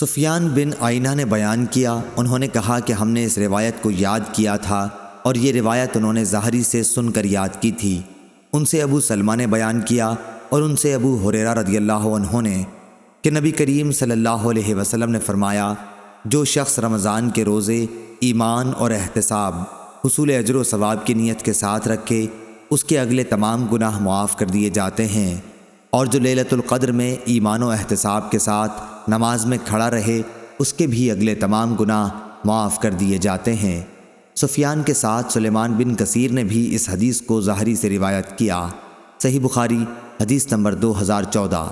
سفیان بن آئینہ نے بیان کیا، انہوں نے کہا کہ ہم نے اس روایت کو یاد کیا تھا اور یہ روایت انہوں نے ظاہری سے سن کر یاد کی تھی۔ ان سے ابو سلمہ نے بیان کیا اور ان سے ابو حریرہ رضی اللہ عنہ نے کہ نبی کریم صلی اللہ علیہ وسلم نے فرمایا، جو شخص رمضان کے روزے، ایمان اور احتساب، حصول اجر و ثواب کی نیت کے ساتھ رکھے، اس کے اگلے تمام گناہ معاف کر دیے جاتے ہیں اور جو لیلت القدر میں ایمان و احتساب کے ساتھ نماز میں کھڑا رہے، اس کے بھی اگلے تمام گناہ معاف کر دیے جاتے ہیں۔ سفیان کے ساتھ سلیمان بن کثیر نے بھی اس حدیث کو ظاہری سے روایت کیا۔ صحیح بخاری، حدیث نمبر دو ہزار چودہ۔